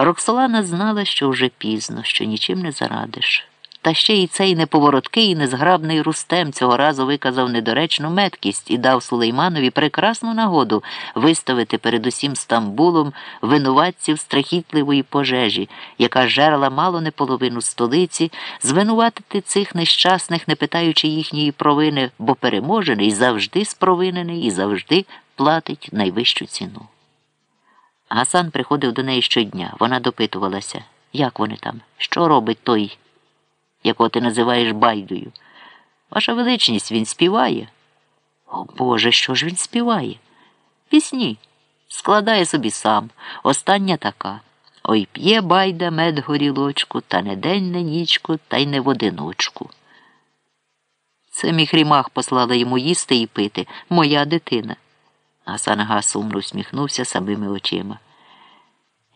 Роксолана знала, що вже пізно, що нічим не зарадиш. Та ще й цей неповороткий і незграбний рустем цього разу виказав недоречну меткість і дав Сулейманові прекрасну нагоду виставити перед усім Стамбулом винуватців страхітливої пожежі, яка жерла мало не половину столиці, звинуватити цих нещасних, не питаючи їхньої провини, бо переможений завжди спровинений і завжди платить найвищу ціну. Гасан приходив до неї щодня. Вона допитувалася, як вони там, що робить той якого ти називаєш байдою. Ваша величність він співає. О Боже, що ж він співає? Пісні. Складає собі сам. Остання така. Ой п'є байда мед горілочку, та не день, не нічку, та й не в одиночку. Це міхрімах послала йому їсти і пити, моя дитина. Гасан Ага сумно усміхнувся самими очима.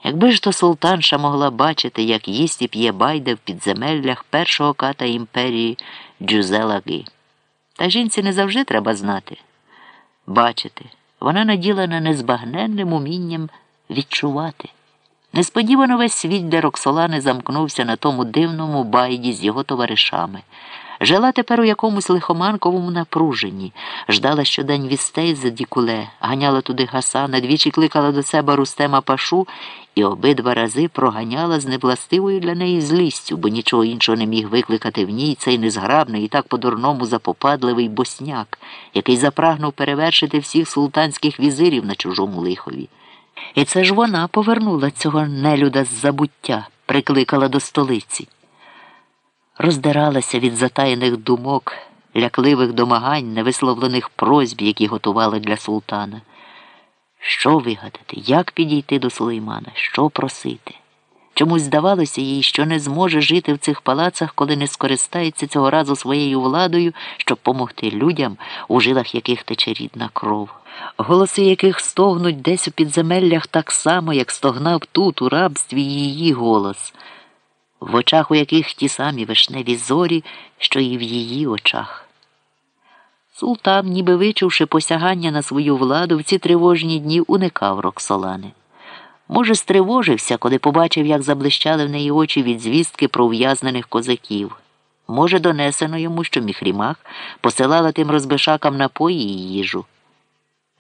Якби ж то султанша могла бачити, як їсть і п'є байде в підземеллях першого ката імперії Джузелаги. Та жінці не завжди треба знати. Бачити, вона наділена незбагненним умінням відчувати. Несподівано весь світ для Роксолани замкнувся на тому дивному байді з його товаришами. Жила тепер у якомусь лихоманковому напруженні, ждала щодень вістей за дікуле, ганяла туди Гасана, двічі кликала до себе Рустема Пашу і обидва рази проганяла з невластивою для неї злістю, бо нічого іншого не міг викликати в ній цей незграбний і так по-дурному запопадливий босняк, який запрагнув перевершити всіх султанських візирів на чужому лихові. І це ж вона повернула цього нелюда з забуття, прикликала до столиці роздиралася від затаєних думок, лякливих домагань, невисловлених просьб, які готували для султана. Що вигадати, як підійти до Сулеймана, що просити? Чомусь здавалося їй, що не зможе жити в цих палацах, коли не скористається цього разу своєю владою, щоб помогти людям, у жилах яких тече рідна кров, голоси яких стогнуть десь у підземеллях так само, як стогнав тут, у рабстві її голос в очах у яких ті самі вишневі зорі, що і в її очах. Султан, ніби вичувши посягання на свою владу, в ці тривожні дні уникав Роксолани. Може, стривожився, коли побачив, як заблищали в неї очі від звістки про ув'язнених козаків. Може, донесено йому, що міхрімах посилала тим розбишакам напої і їжу.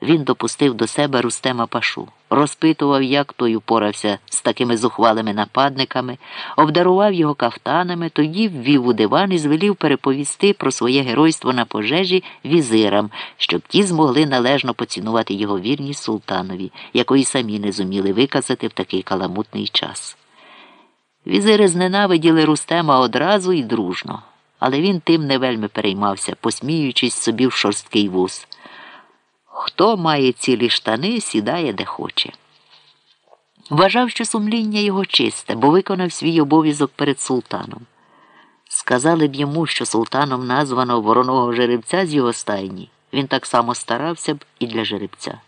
Він допустив до себе Рустема Пашу, розпитував, як той упорався з такими зухвалими нападниками, обдарував його кафтанами, тоді ввів у диван і звелів переповісти про своє геройство на пожежі візирам, щоб ті змогли належно поцінувати його вірність султанові, якої самі не зуміли виказати в такий каламутний час. Візири зненавиділи Рустема одразу і дружно, але він тим не вельми переймався, посміюючись собі в шорсткий вуз. Хто має цілі штани, сідає де хоче. Вважав, що сумління його чисте, бо виконав свій обов'язок перед султаном. Сказали б йому, що султаном названо вороного жеребця з його стайні, він так само старався б і для жеребця.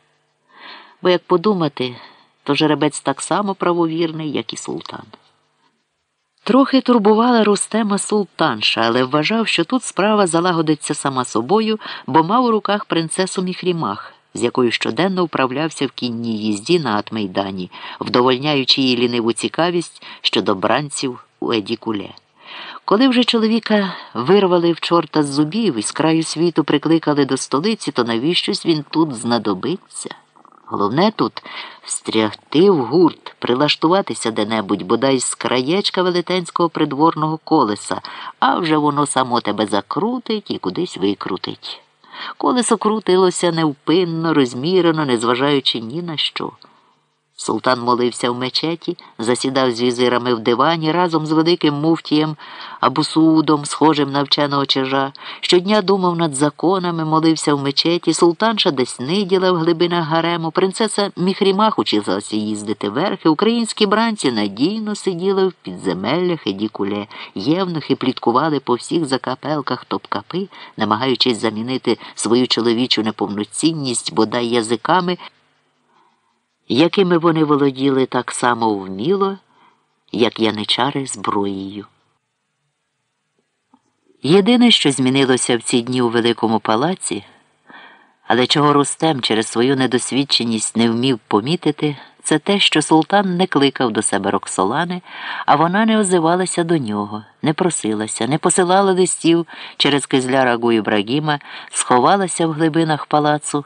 Бо як подумати, то жеребець так само правовірний, як і султан. Трохи турбувала Рустема султанша, але вважав, що тут справа залагодиться сама собою, бо мав у руках принцесу Міхрімах, з якою щоденно вправлявся в кінній їзді на Атмейдані, вдовольняючи її ліниву цікавість щодо бранців у Едікуле. Коли вже чоловіка вирвали в чорта з зубів і з краю світу прикликали до столиці, то навіщось він тут знадобиться? Головне тут встрягти в гурт, прилаштуватися де-небудь, бодай з краєчка велетенського придворного колеса, а вже воно само тебе закрутить і кудись викрутить. Колесо крутилося невпинно, розмірено, незважаючи ні на що. Султан молився в мечеті, засідав з візирами в дивані разом з великим муфтієм Абусудом, схожим на вченого чижа. Щодня думав над законами, молився в мечеті, султанша десь ниділа в глибинах гарему, принцеса Міхрімах училася їздити верхи, українські бранці надійно сиділи в підземеллях і дікуле, євнухи пліткували по всіх закапелках топкапи, намагаючись замінити свою чоловічу неповноцінність бодай язиками якими вони володіли так само вміло, як яничари зброєю. Єдине, що змінилося в ці дні у Великому палаці, але чого Рустем через свою недосвідченість не вмів помітити, це те, що султан не кликав до себе Роксолани, а вона не озивалася до нього, не просилася, не посилала листів через кизляра Гу Ібрагіма, сховалася в глибинах палацу.